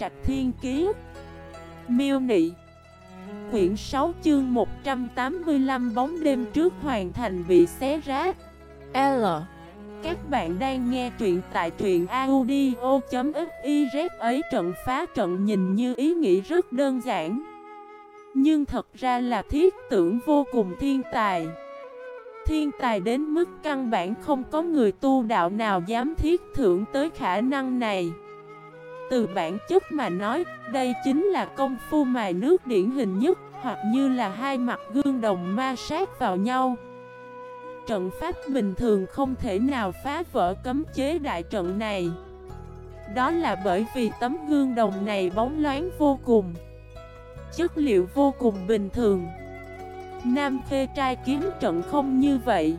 Trạch Thiên Kiế Miêu Nị. Quyển 6 chương 185 bóng đêm trước hoàn thành bị xé rách. L. Các bạn đang nghe truyện tại truyện audio.xyz ấy. Trận phá trận nhìn như ý nghĩ rất đơn giản. Nhưng thật ra là thiết tưởng vô cùng thiên tài. Thiên tài đến mức căn bản không có người tu đạo nào dám thiết thưởng tới khả năng này. Từ bản chất mà nói, đây chính là công phu mài nước điển hình nhất Hoặc như là hai mặt gương đồng ma sát vào nhau. Trận pháp bình thường không thể nào phá vỡ cấm chế đại trận này. Đó là bởi vì tấm gương đồng này bóng loáng vô cùng. Chất liệu vô cùng bình thường. Nam Khê trai kiếm trận không như vậy.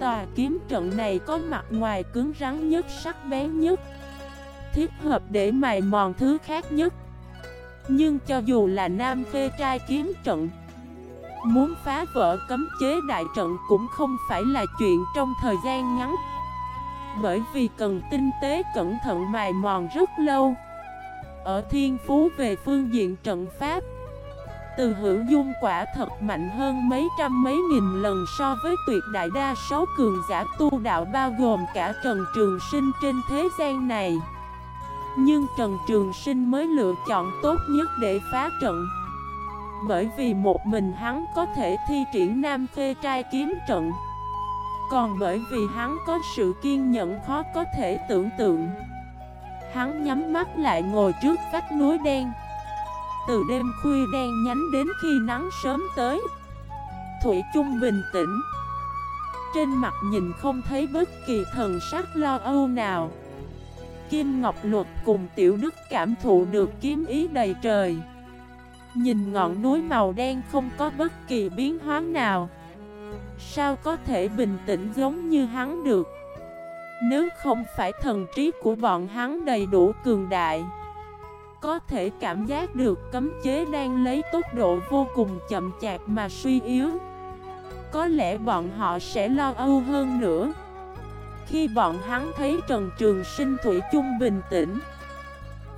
Tòa kiếm trận này có mặt ngoài cứng rắn nhất, sắc bén nhất. Thiết hợp để mài mòn thứ khác nhất. Nhưng cho dù là Nam phê trai kiếm trận, Muốn phá vỡ cấm chế đại trận cũng không phải là chuyện trong thời gian ngắn. Bởi vì cần tinh tế cẩn thận mài mòn rất lâu. Ở thiên phú về phương diện trận pháp, từ hữu dung quả thật mạnh hơn mấy trăm mấy nghìn lần so với tuyệt đại đa số cường giả tu đạo bao gồm cả Trần Trường Sinh trên thế gian này. Nhưng Trần Trường Sinh mới lựa chọn tốt nhất để phá trận. Bởi vì một mình hắn có thể thi triển Nam Khê trai kiếm trận. Còn bởi vì hắn có sự kiên nhẫn khó có thể tưởng tượng. Hắn nhắm mắt lại ngồi trước vách núi đen. Từ đêm khuya đen nhánh đến khi nắng sớm tới, Thủy chung bình tĩnh Trên mặt nhìn không thấy bất kỳ thần sắc lo âu nào Kim Ngọc Luật cùng Tiểu Đức cảm thụ được kiếm ý đầy trời. Nhìn ngọn núi màu đen không có bất kỳ biến hóa nào. Sao có thể bình tĩnh giống như hắn được? Nếu không phải thần trí của bọn hắn đầy đủ cường đại, có thể cảm giác được cấm chế đang lấy tốc độ vô cùng chậm chạp mà suy yếu. Có lẽ bọn họ sẽ lo âu hơn nữa. Khi bọn hắn thấy Trần Trường Sinh Thủy chung bình tĩnh.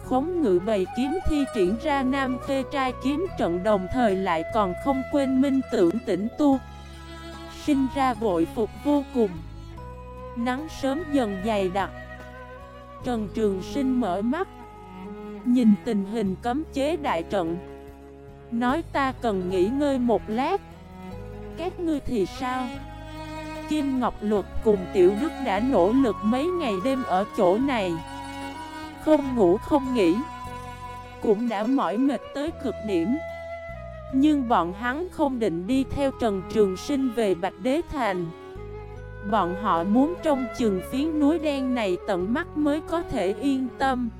Khống ngự bầy kiếm thi triển ra Nam Phê trai kiếm trận đồng thời lại còn không quên minh tưởng tĩnh tu. Sinh ra bội phục vô cùng. Nắng sớm dần dày đặc. Trần Trường Sinh mở mắt. Nhìn tình hình cấm chế đại trận. Nói ta cần nghỉ ngơi một lát. Các ngươi thì sao? Kim Ngọc Luật cùng Tiểu Đức đã nỗ lực mấy ngày đêm ở chỗ này. Không ngủ không nghỉ, Cũng đã mỏi mệt tới cực điểm. Nhưng bọn hắn không định đi theo Trần Trường Sinh về Bạch Đế Thành. Bọn họ muốn trong chừng phiến núi đen này tận mắt mới có thể yên tâm.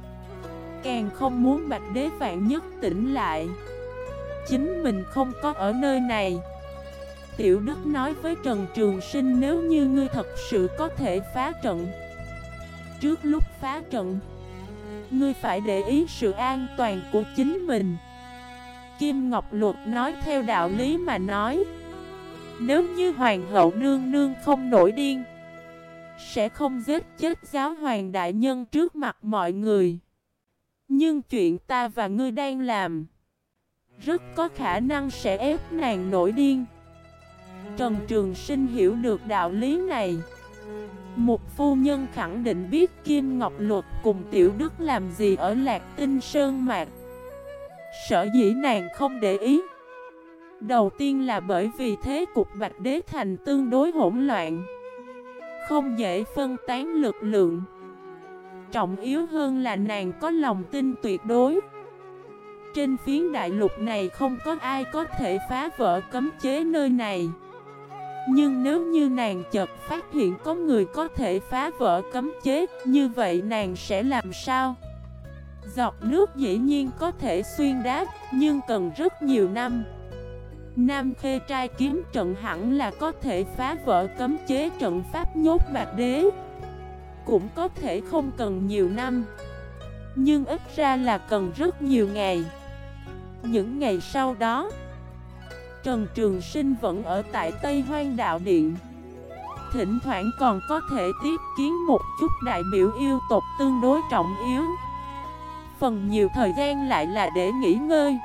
Càng không muốn Bạch Đế Vạn Nhất tỉnh lại. Chính mình không có ở nơi này. Tiểu Đức nói với Trần Trường Sinh nếu như ngươi thật sự có thể phá trận. Trước lúc phá trận, Ngươi phải để ý sự an toàn của chính mình. Kim Ngọc Luật nói theo đạo lý mà nói, Nếu như Hoàng hậu nương nương không nổi điên, Sẽ không giết chết giáo hoàng đại nhân trước mặt mọi người. Nhưng chuyện ta và ngươi đang làm Rất có khả năng sẽ ép nàng nổi điên. Trần Trường Sinh hiểu được đạo lý này. Một phu nhân khẳng định biết Kim Ngọc Luật cùng Tiểu Đức làm gì ở Lạc Tinh Sơn Mạc Sở dĩ nàng không để ý. Đầu tiên là bởi vì thế cục Bạch Đế Thành tương đối hỗn loạn. Không dễ phân tán lực lượng. Trọng yếu hơn là nàng có lòng tin tuyệt đối. Trên phiến đại lục này không có ai có thể phá vỡ cấm chế nơi này. Nhưng nếu như nàng chợt phát hiện có người có thể phá vỡ cấm chế, Như vậy nàng sẽ làm sao? Giọt nước dĩ nhiên có thể xuyên đá, Nhưng cần rất nhiều năm. Nam Khê trai kiếm trận hẳn là có thể phá vỡ cấm chế trận pháp nhốt bạc đế. Cũng có thể không cần nhiều năm. Nhưng ít ra là cần rất nhiều ngày. Những ngày sau đó Trần Trường Sinh vẫn ở tại Tây Hoang Đạo Điện. Thỉnh thoảng còn có thể tiếp kiến một chút đại biểu yêu tộc tương đối trọng yếu. Phần nhiều thời gian lại là để nghỉ ngơi.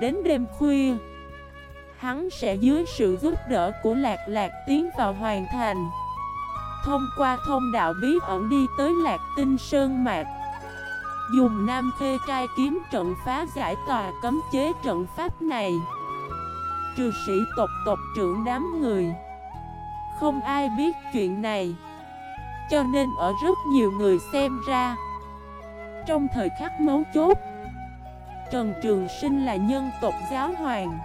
Đến đêm khuya, Hắn sẽ dưới sự giúp đỡ của Lạc Lạc tiến vào hoàn thành. Thông qua thông đạo bí ẩn đi tới Lạc Tinh Sơn Mạc. Dùng Nam Khê trai kiếm trận phá giải tòa cấm chế trận pháp này. Trừ sĩ tộc tộc trưởng đám người. Không ai biết chuyện này, Cho nên ở rất nhiều người xem ra. Trong thời khắc mấu chốt, Trần Trường Sinh là nhân tộc giáo hoàng,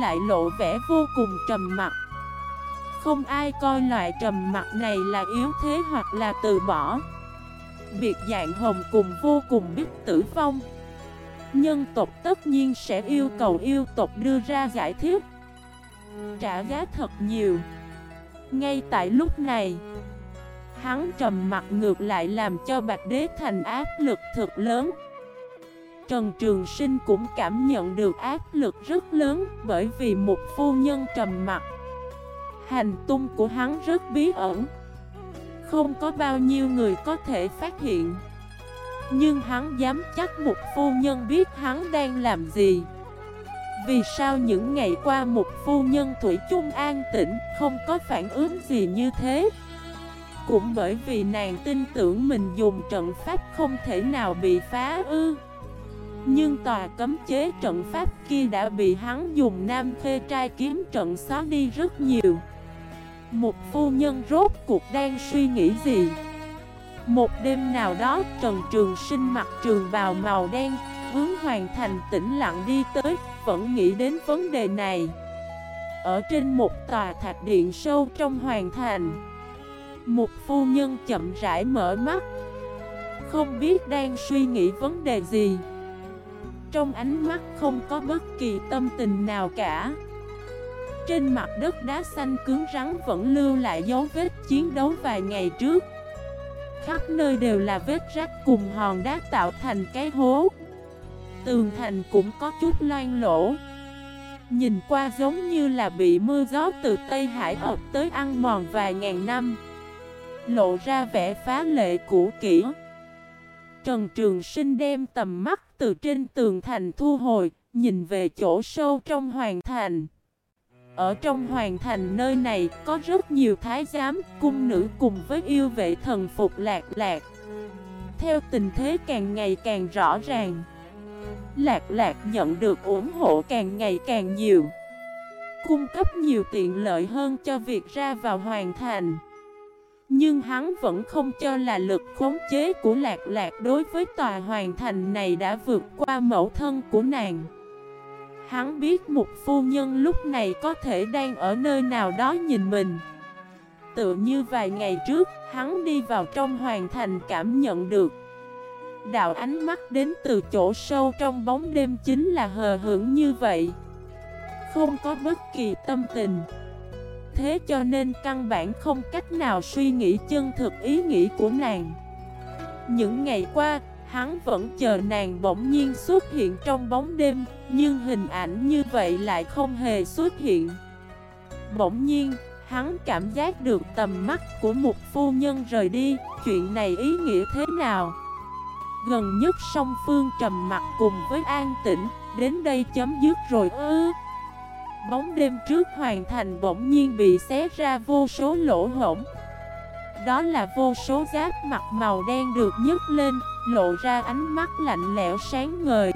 Lại lộ vẻ vô cùng trầm mặc. Không ai coi loại trầm mặc này là yếu thế hoặc là từ bỏ. Biệt dạng hồng cùng vô cùng biết tử vong. Nhân tộc tất nhiên sẽ yêu cầu yêu tộc đưa ra giải thích. Trả giá thật nhiều. Ngay tại lúc này, Hắn trầm mặt ngược lại làm cho Bạch Đế thành áp lực thật lớn. Trần Trường Sinh cũng cảm nhận được áp lực rất lớn Bởi vì một phu nhân trầm mặt. Hành tung của hắn rất bí ẩn. Không có bao nhiêu người có thể phát hiện. Nhưng hắn dám chắc một phu nhân biết hắn đang làm gì. Vì sao những ngày qua một phu nhân Thủy chung an tĩnh, Không có phản ứng gì như thế? Cũng bởi vì nàng tin tưởng mình dùng trận pháp không thể nào bị phá ư. Nhưng tòa cấm chế trận pháp kia đã bị hắn dùng nam khê trai kiếm trận xóa đi rất nhiều. Một phu nhân rốt cuộc đang suy nghĩ gì? Một đêm nào đó, Trần Trường Sinh mặc trường bào màu đen, Hướng hoàn thành tĩnh lặng đi tới, Vẫn nghĩ đến vấn đề này. Ở trên một tòa thạch điện sâu trong hoàn thành, Một phu nhân chậm rãi mở mắt, Không biết đang suy nghĩ vấn đề gì. Trong ánh mắt không có bất kỳ tâm tình nào cả. Trên mặt đất đá xanh cứng rắn vẫn lưu lại dấu vết chiến đấu vài ngày trước. Khắp nơi đều là vết rách cùng hòn đá tạo thành cái hố. Tường thành cũng có chút loan lỗ Nhìn qua giống như là bị mưa gió từ Tây Hải ập tới ăn mòn vài ngàn năm. Lộ ra vẻ phá lệ cũ kỹ. Trần Trường Sinh đem tầm mắt từ trên tường thành thu hồi, nhìn về chỗ sâu trong hoàng thành. Ở trong hoàng thành nơi này có rất nhiều thái giám, cung nữ cùng với yêu vệ thần phục lạc lạc. Theo tình thế càng ngày càng rõ ràng, lạc lạc nhận được ủng hộ càng ngày càng nhiều. Cung cấp nhiều tiện lợi hơn cho việc ra vào hoàng thành. Nhưng hắn vẫn không cho là lực khống chế của lạc lạc đối với tòa hoàn thành này đã vượt qua mẫu thân của nàng Hắn biết một phu nhân lúc này có thể đang ở nơi nào đó nhìn mình. Tự như vài ngày trước, hắn đi vào trong hoàn thành cảm nhận được. Đạo ánh mắt đến từ chỗ sâu trong bóng đêm chính là hờ hững như vậy. Không có bất kỳ tâm tình. Thế cho nên căn bản không cách nào suy nghĩ chân thực ý nghĩ của nàng. Những ngày qua, hắn vẫn chờ nàng bỗng nhiên xuất hiện trong bóng đêm Nhưng hình ảnh như vậy lại không hề xuất hiện. Bỗng nhiên, hắn cảm giác được tầm mắt của một phu nhân rời đi Chuyện này ý nghĩa thế nào? Gần nhất song phương trầm mặt cùng với an tĩnh Đến đây chấm dứt rồi ư? Bóng đêm trước hoàn thành bỗng nhiên bị xé ra vô số lỗ hổng. Đó là vô số giáp mặt màu đen được nhấc lên Lộ ra ánh mắt lạnh lẽo sáng ngời.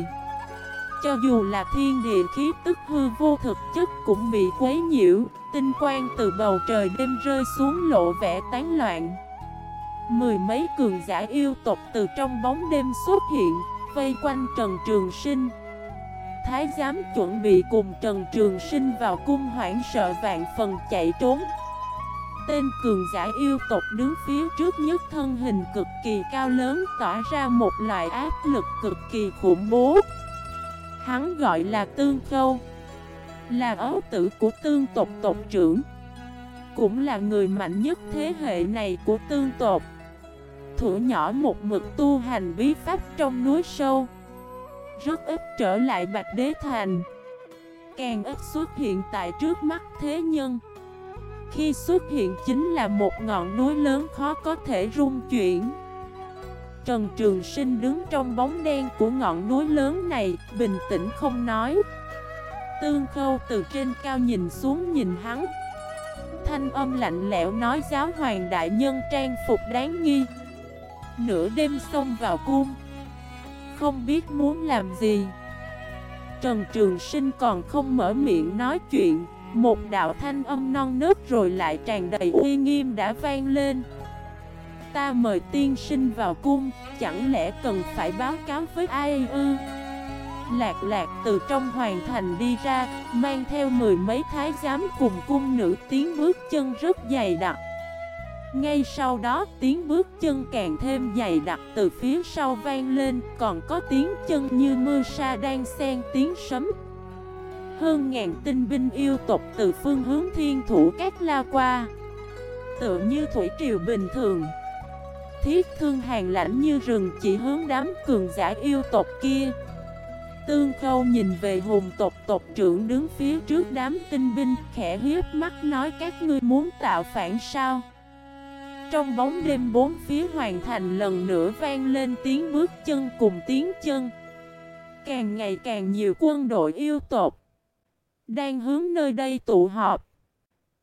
Cho dù là thiên địa khí tức hư vô thực chất cũng bị quấy nhiễu, Tinh quang từ bầu trời đêm rơi xuống lộ vẻ tán loạn. Mười mấy cường giả yêu tộc từ trong bóng đêm xuất hiện, Vây quanh Trần Trường Sinh. Thái giám chuẩn bị cùng Trần Trường Sinh vào cung hoảng sợ vạn phần chạy trốn. Tên cường giả yêu tộc đứng phía trước nhất thân hình cực kỳ cao lớn tỏa ra một loại áp lực cực kỳ khủng bố. Hắn gọi là Tương Khâu Là ấu tử của tương tộc tộc trưởng, Cũng là người mạnh nhất thế hệ này của tương tộc. Thủ nhỏ một mực tu hành bí pháp trong núi sâu, rất ít trở lại Bạch Đế Thành, Càng ít xuất hiện tại trước mắt thế nhân. Khi xuất hiện chính là một ngọn núi lớn khó có thể rung chuyển Trần Trường Sinh đứng trong bóng đen của ngọn núi lớn này, bình tĩnh không nói. Tương Khâu từ trên cao nhìn xuống nhìn hắn. Thanh âm lạnh lẽo nói giáo hoàng đại nhân trang phục đáng nghi. Nửa đêm xông vào cung. Không biết muốn làm gì. Trần Trường Sinh còn không mở miệng nói chuyện một đạo thanh âm non nớt rồi lại tràn đầy uy nghiêm đã vang lên. Ta mời tiên sinh vào cung, Chẳng lẽ cần phải báo cáo với ai ư? Lạc lạc từ trong hoàng thành đi ra, Mang theo mười mấy thái giám cùng cung nữ tiếng bước chân rất dày đặc. Ngay sau đó tiếng bước chân càng thêm dày đặc từ phía sau vang lên, Còn có tiếng chân như mưa sa đang xen tiếng sấm hơn ngàn tinh binh yêu tộc từ phương hướng thiên thủ các la qua. Tựa như thủy triều bình thường. Thiết thương hàng lãnh như rừng chỉ hướng đám cường giả yêu tộc kia. Tương khâu nhìn về hùng tộc tộc trưởng đứng phía trước đám tinh binh, Khẽ hiếp mắt nói, các ngươi muốn tạo phản sao? Trong bóng đêm bốn phía hoàn thành lần nữa vang lên tiếng bước chân cùng tiếng chân. Càng ngày càng nhiều quân đội yêu tộc đang hướng nơi đây tụ họp.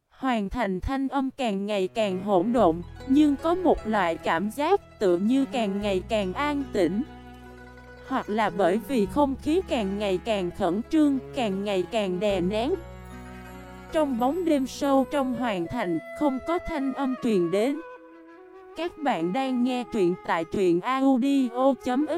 Hoàn thành thanh âm càng ngày càng hỗn độn, Nhưng có một loại cảm giác tự như càng ngày càng an tĩnh. Hoặc là bởi vì không khí càng ngày càng khẩn trương, Càng ngày càng đè nén. Trong bóng đêm sâu trong hoàn thành, Không có thanh âm truyền đến. Các bạn đang nghe truyện tại truyện audio.fif